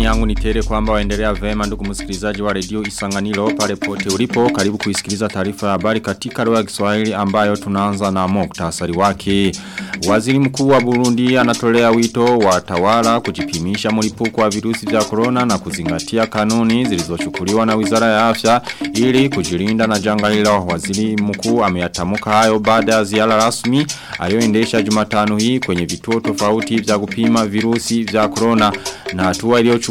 Imani yangu ni tele kwamba waendelea vema ndugu msikilizaji wa redio Isanganiro pale pote ulipo karibu kuisikiliza taarifa ya habari katika lugha ya Kiswahili ambayo tunaanza na muktasari wake. Waziri mkuu wa Burundi anatolea wito wa tawala kujipimisha mlipuko wa virusi vya corona na kuzingatia kanuni zilizochukuliwa na Wizara ya Afya ili kujilinda na janga hilo. Waziri mkuu ameyatamuka hayo baada ya ziara rasmi aliyoendesha Jumatano hii kwenye vituo tofauti vya kupima virusi vya corona na hatua iliyochukuliwa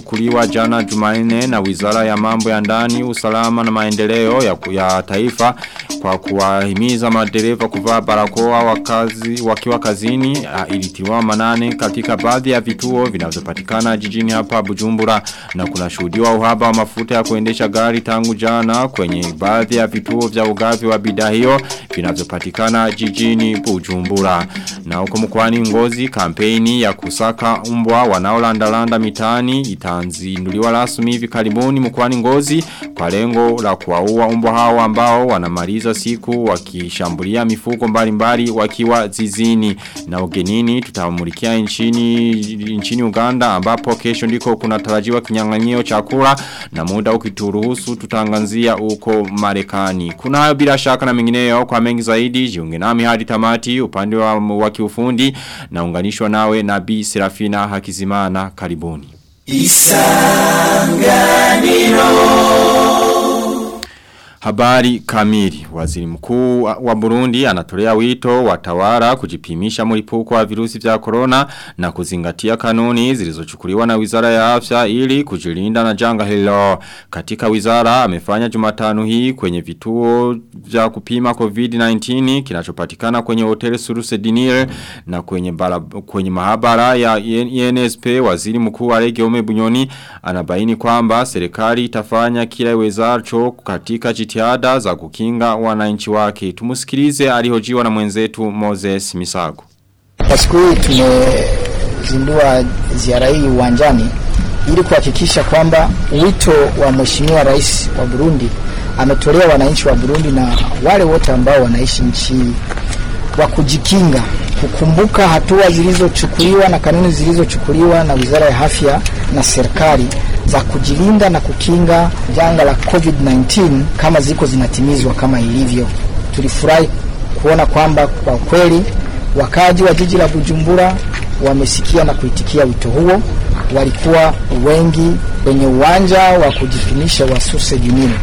jana Jumanne na Wizara ya Mambo ya Ndani, Usalama na Maendeleo ya, ya taifa kwa kuwahimiza madereva kuvaa barakoa wakazi wakiwa kazini ilitiwa manane katika baadhi ya vituo vinavyopatikana jijini hapa Bujumbura. Na kuna shuhudiwa uhaba wa mafuta ya kuendesha gari tangu jana kwenye baadhi ya vituo vya ugavi wa bidhaa hiyo vinavyopatikana jijini Bujumbura. Na huko mkoani Ngozi kampeni ya kusaka umbwa wanaolandalanda mitaani itaanzinduliwa rasmi hivi karibuni mkwani Ngozi kwa lengo la kuwaua umbwa hao ambao wanamaliza siku wakishambulia mifugo mbalimbali wakiwa zizini. Na ugenini tutamulikia nchini nchini Uganda ambapo kesho ndiko kuna tarajiwa kinyang'anyio chakula na muda ukituruhusu tutaangazia huko Marekani. Kuna hayo bila shaka na mengineyo kwa mengi zaidi. Jiunge nami hadi tamati upande wa, wa kiufundi. Naunganishwa nawe na Serafina Hakizimana. Karibuni Isanganiro Habari kamili. Waziri mkuu wa Burundi anatolea wito watawara kujipimisha mlipuko wa virusi vya corona na kuzingatia kanuni zilizochukuliwa na Wizara ya Afya ili kujilinda na janga hilo. Katika wizara amefanya Jumatano hii kwenye vituo vya kupima COVID-19 kinachopatikana kwenye hoteli Suruse Dinir na kwenye bala, kwenye mahabara ya INSP waziri mkuu wa Ome Bunyoni anabaini kwamba serikali itafanya kila iwezacho katika jitihada za kukinga wananchi wake. Tumusikilize alihojiwa na mwenzetu Moses Misago. Kwa siku hii tumezindua ziara hii uwanjani ili kuhakikisha kwamba wito wa Mheshimiwa Rais wa Burundi ametolea wananchi wa Burundi na wale wote ambao wanaishi nchi wa kujikinga, kukumbuka hatua zilizochukuliwa na kanuni zilizochukuliwa na Wizara ya Afya na serikali za kujilinda na kukinga janga la COVID-19 kama ziko zinatimizwa kama ilivyo. Tulifurahi kuona kwamba kwa kweli wakaji wa jiji la Bujumbura wamesikia na kuitikia wito huo. Walikuwa wengi kwenye uwanja wa kujipimisha wa Suse Junine,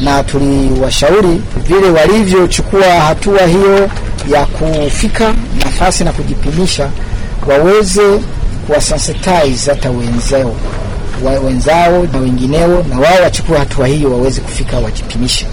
na tuliwashauri vile walivyochukua hatua hiyo ya kufika nafasi na kujipimisha waweze kuwasensitize hata wenzao wenzao na wengineo na wao wachukue hatua hiyo waweze kufika wajipimishe.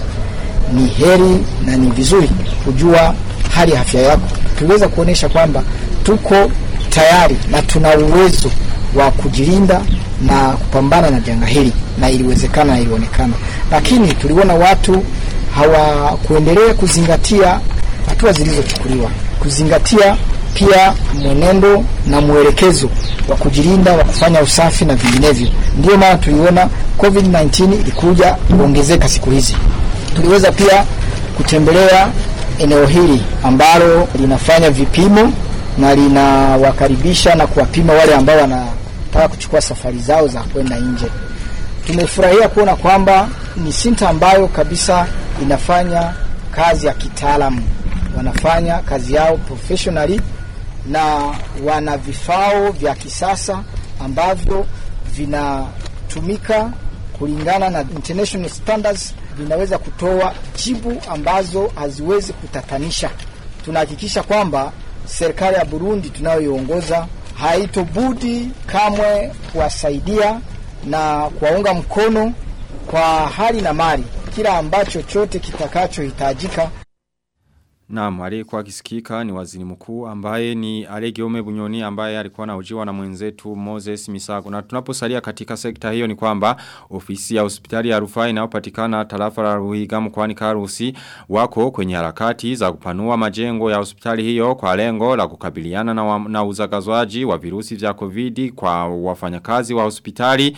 Ni heri na ni vizuri kujua hali ya afya yako. Tuliweza kuonesha kwamba tuko tayari na tuna uwezo wa kujilinda na kupambana na janga hili, na iliwezekana na ilionekana, lakini tuliona watu hawakuendelea kuzingatia hatua zilizochukuliwa, kuzingatia pia mwenendo na mwelekezo wa kujilinda wa kufanya usafi na vinginevyo. Ndio maana tuliona COVID-19 ilikuja kuongezeka siku hizi. Tuliweza pia kutembelea eneo hili ambalo linafanya vipimo na linawakaribisha na kuwapima wale ambao wanataka kuchukua safari zao za kwenda nje. Tumefurahia kuona kwamba ni sinta ambayo kabisa inafanya kazi ya kitaalamu, wanafanya kazi yao professionally na wana vifao vya kisasa ambavyo vinatumika kulingana na international standards, vinaweza kutoa jibu ambazo haziwezi kutatanisha. Tunahakikisha kwamba serikali ya Burundi tunayoiongoza haitobudi kamwe kuwasaidia na kuwaunga mkono kwa hali na mali kila ambacho chote kitakachohitajika Naam, aliyekuwa akisikika ni waziri mkuu ambaye ni Alegiome Bunyoni ambaye alikuwa anahojiwa na mwenzetu Moses Misago. Na tunaposalia katika sekta hiyo ni kwamba ofisi ya hospitali ya Rufaa inayopatikana tarafa la Ruhiga mkoani Karusi wako kwenye harakati za kupanua majengo ya hospitali hiyo kwa lengo la kukabiliana na, wa, na uzagazwaji wa virusi vya COVID kwa wafanyakazi wa hospitali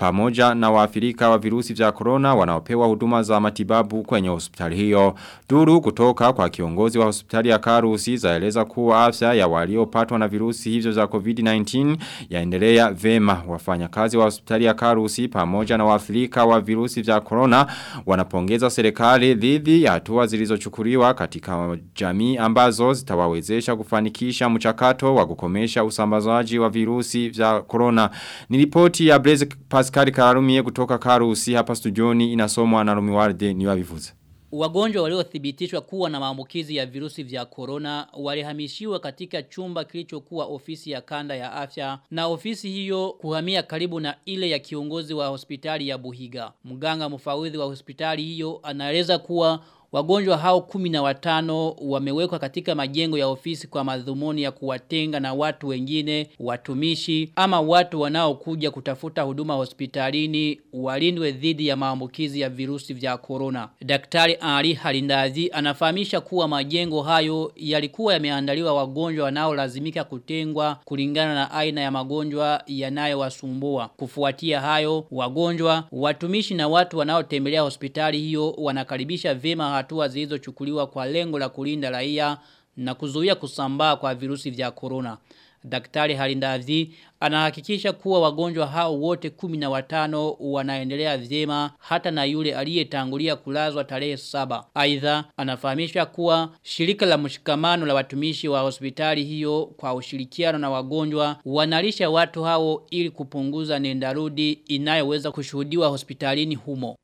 pamoja na waafirika wa virusi vya corona wanaopewa huduma za matibabu kwenye hospitali hiyo. Duru kutoka kwa kiongozi wa hospitali ya Karusi zaeleza kuwa afya ya waliopatwa na virusi hivyo za COVID-19 yaendelea vema. Wafanyakazi wa hospitali ya Karusi pamoja na waafirika wa virusi vya corona wanapongeza serikali dhidi ya hatua zilizochukuliwa katika jamii ambazo zitawawezesha kufanikisha mchakato wa kukomesha usambazaji wa virusi vya corona. Ni ripoti ya Blaise Pascal Kararumie kutoka Karusi hapa studioni inasomwa na Rumiwarde niwabivuze. Wagonjwa waliothibitishwa kuwa na maambukizi ya virusi vya corona walihamishiwa katika chumba kilichokuwa ofisi ya kanda ya afya na ofisi hiyo kuhamia karibu na ile ya kiongozi wa hospitali ya Buhiga. Mganga mfawidhi wa hospitali hiyo anaeleza kuwa Wagonjwa hao kumi na watano wamewekwa katika majengo ya ofisi kwa madhumuni ya kuwatenga na watu wengine, watumishi, ama watu wanaokuja kutafuta huduma hospitalini walindwe dhidi ya maambukizi ya virusi vya corona. Daktari Ali Halindazi anafahamisha kuwa majengo hayo yalikuwa yameandaliwa wagonjwa wanaolazimika kutengwa kulingana na aina ya magonjwa yanayowasumbua. Kufuatia hayo, wagonjwa, watumishi na watu wanaotembelea hospitali hiyo wanakaribisha vema hatua zilizochukuliwa kwa lengo la kulinda raia na kuzuia kusambaa kwa virusi vya corona. Daktari Halindazi anahakikisha kuwa wagonjwa hao wote kumi na watano wanaendelea vyema hata na yule aliyetangulia kulazwa tarehe saba. Aidha anafahamisha kuwa shirika la mshikamano la watumishi wa hospitali hiyo kwa ushirikiano na wagonjwa wanalisha watu hao ili kupunguza nendarudi inayoweza kushuhudiwa hospitalini humo.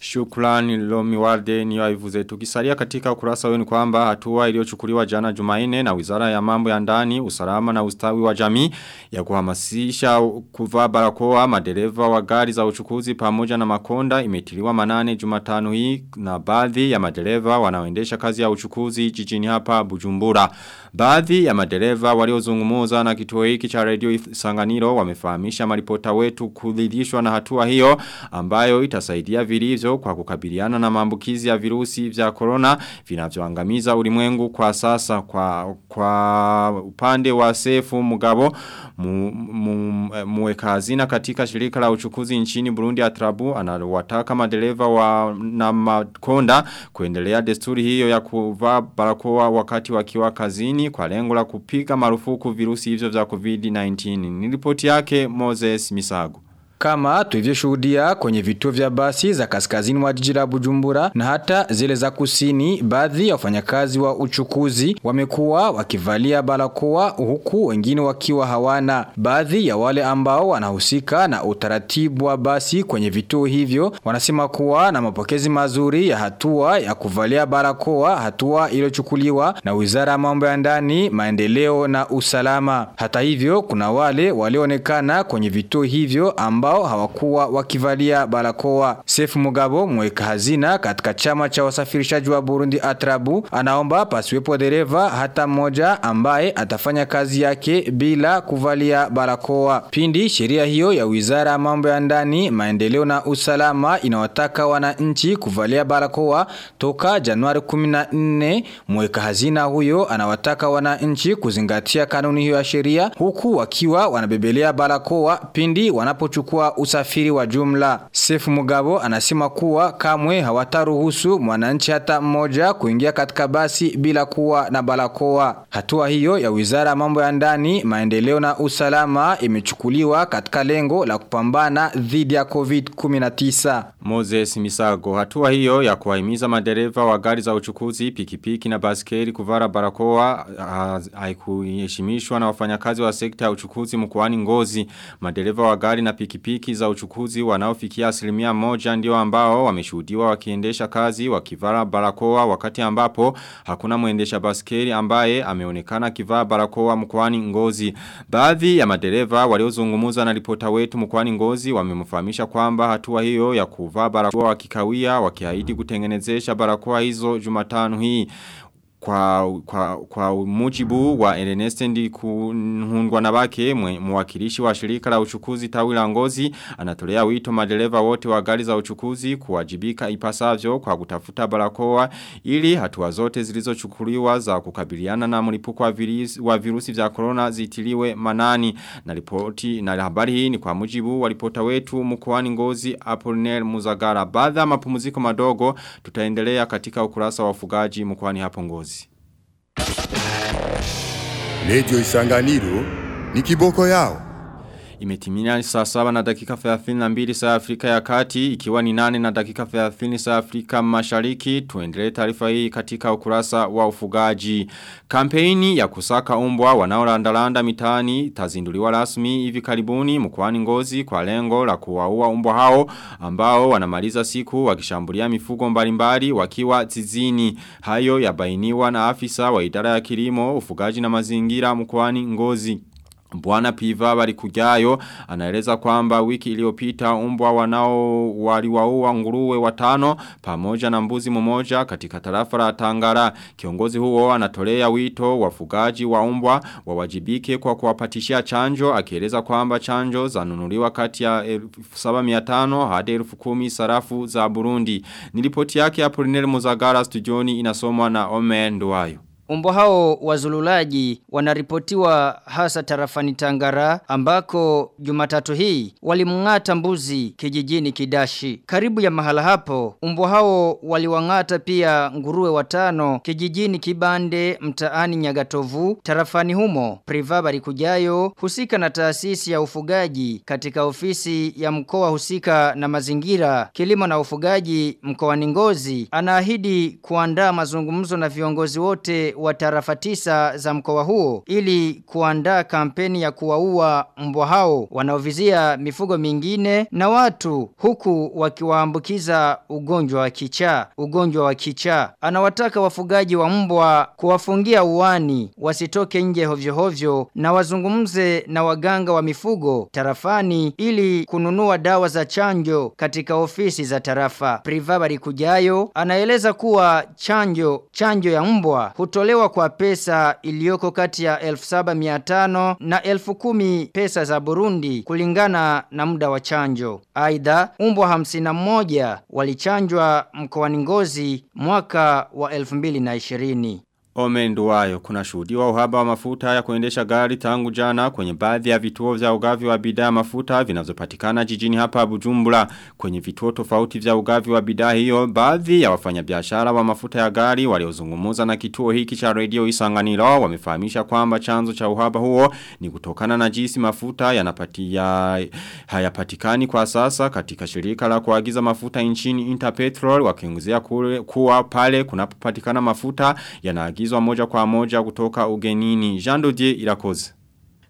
Shukrani Lomi Warde ni waivuze. Tukisalia katika ukurasa wenu kwamba hatua iliyochukuliwa jana Jumaine na Wizara ya Mambo ya Ndani, Usalama na Ustawi wa Jamii ya kuhamasisha kuvaa barakoa madereva wa gari za uchukuzi pamoja na makonda imetiliwa manane Jumatano hii na baadhi ya madereva wanaoendesha kazi ya uchukuzi jijini hapa Bujumbura. Baadhi ya madereva waliozungumuza na kituo hiki cha radio Sanganiro wamefahamisha maripota wetu kudhidishwa na hatua hiyo ambayo itasaidia vilivyo kwa kukabiliana na maambukizi ya virusi vya corona vinavyoangamiza ulimwengu kwa sasa kwa kwa upande wa Sefu Mugabo mu, hazina katika shirika la uchukuzi nchini Burundi Atrabu anawataka madereva wa na makonda kuendelea desturi hiyo ya kuvaa barakoa wakati wakiwa kazini kwa lengo la kupiga marufuku virusi hivyo vya COVID-19 ni ripoti yake Moses Misago kama tulivyoshuhudia kwenye vituo vya basi za kaskazini wa jiji la Bujumbura na hata zile za kusini, baadhi ya wafanyakazi wa uchukuzi wamekuwa wakivalia barakoa huku wengine wakiwa hawana. Baadhi ya wale ambao wanahusika na utaratibu wa basi kwenye vituo hivyo wanasema kuwa na mapokezi mazuri ya hatua ya kuvalia barakoa, hatua iliyochukuliwa na Wizara ya Mambo ya Ndani, Maendeleo na Usalama. Hata hivyo, kuna wale walioonekana kwenye vituo hivyo ambao ambao hawakuwa wakivalia barakoa. Sefu Mugabo mweka hazina katika chama cha wasafirishaji wa Burundi Atrabu anaomba pasiwepo dereva hata mmoja ambaye atafanya kazi yake bila kuvalia barakoa. Pindi sheria hiyo ya Wizara ya Mambo ya Ndani, Maendeleo na Usalama inawataka wananchi kuvalia barakoa toka Januari 14, mweka hazina huyo anawataka wananchi kuzingatia kanuni hiyo ya sheria huku wakiwa wanabebelea barakoa pindi wanapochukua kwa usafiri wa jumla. Sefu Mugabo anasema kuwa kamwe hawataruhusu mwananchi hata mmoja kuingia katika basi bila kuwa na balakoa. Hatua hiyo ya Wizara ya Mambo ya Ndani, Maendeleo na Usalama imechukuliwa katika lengo la kupambana dhidi ya COVID-19. Moses Misago, hatua hiyo ya kuwahimiza madereva wa gari za uchukuzi, pikipiki na baskeri kuvara barakoa haikuheshimishwa na wafanyakazi wa sekta ya uchukuzi mkoani Ngozi. Madereva wa gari na pikipiki za uchukuzi wanaofikia asilimia moja ndio ambao wameshuhudiwa wakiendesha kazi wakivaa barakoa wakati ambapo hakuna mwendesha baskeli ambaye ameonekana akivaa barakoa mkoani Ngozi. Baadhi ya madereva waliozungumuza na ripota wetu mkoani Ngozi wamemfahamisha kwamba hatua hiyo ya kuvaa barakoa wakikawia wakiahidi kutengenezesha barakoa hizo Jumatano hii Kwa, kwa, kwa mujibu wa Ernest ndi Nabake na bake mwakilishi wa shirika la uchukuzi tawi la ngozi anatolea wito madereva wote wa gari za uchukuzi kuwajibika ipasavyo kwa kutafuta barakoa ili hatua zote zilizochukuliwa za kukabiliana na mlipuko wa virusi, wa virusi vya corona zitiliwe manani. Na ripoti na habari hii ni kwa mujibu wa ripota wetu mkoani ngozi Apollinaire Muzagara. Baada ya mapumziko madogo tutaendelea katika ukurasa wa ufugaji mkoani hapo ngozi Radio Isanganiro ni kiboko yao. Imetimia saa saba na dakika 32 saa Afrika ya kati ikiwa ni nane na dakika 30 saa Afrika mashariki tuendelee taarifa hii katika ukurasa wa ufugaji. Kampeni ya kusaka umbwa wanaorandaranda mitaani tazinduliwa rasmi hivi karibuni mkoani ngozi kwa lengo la kuwaua umbwa hao ambao wanamaliza siku wakishambulia mifugo mbalimbali wakiwa zizini. Hayo yabainiwa na afisa wa idara ya kilimo, ufugaji na mazingira mkoani ngozi. Bwana Piva barikujayo anaeleza kwamba wiki iliyopita umbwa wanao waliwaua nguruwe watano pamoja na mbuzi mmoja katika tarafa la Tangara. Kiongozi huo anatolea wito wafugaji wa umbwa wawajibike kwa kuwapatishia chanjo akieleza kwamba chanjo zanunuliwa kati ya 7500 hadi 10000 sarafu za Burundi. Nilipoti yake Apolinere Muzagara studioni inasomwa na Ome Nduwayo. Umbwa hao wazululaji wanaripotiwa hasa tarafani Tangara ambako Jumatatu hii walimng'ata mbuzi kijijini Kidashi. Karibu ya mahala hapo umbwa hao waliwang'ata pia nguruwe watano kijijini Kibande mtaani Nyagatovu tarafani humo. Priva barikujayo husika na taasisi ya ufugaji katika ofisi ya mkoa husika na mazingira kilimo na ufugaji mkoani Ngozi anaahidi kuandaa mazungumzo na viongozi wote wa tarafa tisa za mkoa huo ili kuandaa kampeni ya kuwaua mbwa hao wanaovizia mifugo mingine na watu huku wakiwaambukiza ugonjwa wa kichaa. Ugonjwa wa kichaa. Anawataka wafugaji wa mbwa kuwafungia uani wasitoke nje hovyo hovyo na wazungumze na waganga wa mifugo tarafani ili kununua dawa za chanjo katika ofisi za tarafa. Privabari kujayo anaeleza kuwa chanjo chanjo ya mbwa hutolewa kwa pesa iliyoko kati ya 1700 na 1010 pesa za Burundi kulingana na muda wa chanjo. Aidha, umbwa 51 walichanjwa mkoani Ngozi mwaka wa 2020. Omenduwayo kuna shuhudiwa uhaba wa mafuta ya kuendesha gari tangu jana kwenye baadhi ya vituo vya ugavi wa bidhaa mafuta vinavyopatikana jijini hapa Bujumbura. Kwenye vituo tofauti vya ugavi wa bidhaa hiyo baadhi ya wafanyabiashara wa mafuta ya gari waliozungumza na kituo hiki cha radio Isanganiro wamefahamisha kwamba chanzo cha uhaba huo ni kutokana na jinsi mafuta yanapatia hayapatikani kwa sasa katika shirika la kuagiza mafuta nchini Interpetrol wakiongezea kuwa pale kunapopatikana mafuta yanaagizwa moja kwa moja kutoka ugenini. Jean Dodier Irakoze.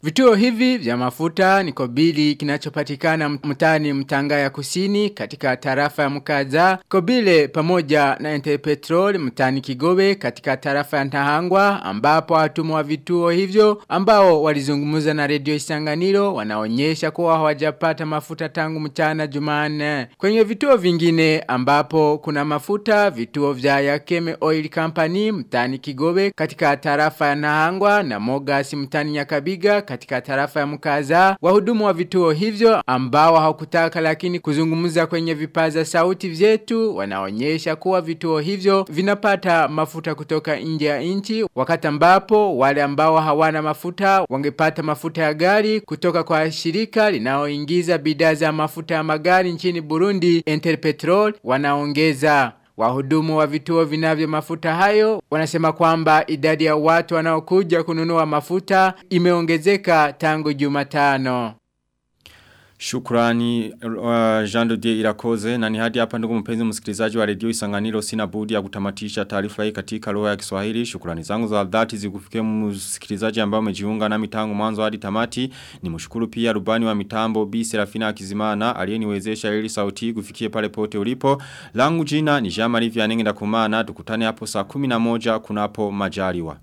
Vituo hivi vya mafuta ni kobili kinachopatikana mtani mtanga ya kusini katika tarafa ya mkaza, kobile pamoja na ente petrol mtani kigobe katika tarafa ya ntahangwa ambapo watumu wa vituo hivyo ambao walizungumuza na redio isanganiro wanaonyesha kuwa hawajapata mafuta tangu mchana jumane. Kwenye vituo vingine ambapo kuna mafuta vituo vya Yakeme Oil Company mtani kigobe katika tarafa ya Nahangwa na Mogasi mtani Nyakabiga katika tarafa ya mkaza. Wahudumu wa vituo hivyo ambao hawakutaka lakini kuzungumza kwenye vipaza sauti vyetu wanaonyesha kuwa vituo hivyo vinapata mafuta kutoka nje ya nchi wakati ambapo wale ambao hawana mafuta wangepata mafuta ya gari kutoka kwa shirika linaoingiza bidhaa za mafuta ya magari nchini Burundi Interpetrol wanaongeza Wahudumu wa vituo vinavyo mafuta hayo wanasema kwamba idadi ya watu wanaokuja kununua mafuta imeongezeka tangu Jumatano. Shukrani uh, Jean Dodier Irakoze na ni hadi hapa ndugu mpenzi msikilizaji wa redio Isanganiro sina budi ya kutamatisha taarifa hii katika lugha ya Kiswahili. Shukrani zangu za dhati zikufikie msikilizaji ambao umejiunga nami tangu mwanzo hadi tamati. Nimshukuru pia rubani wa mitambo B Serafina Akizimana aliyeniwezesha ili sauti kufikie pale pote ulipo. Langu jina ni Jean Marie Vianenge ndakumana tukutane hapo saa 11 kunapo majaliwa.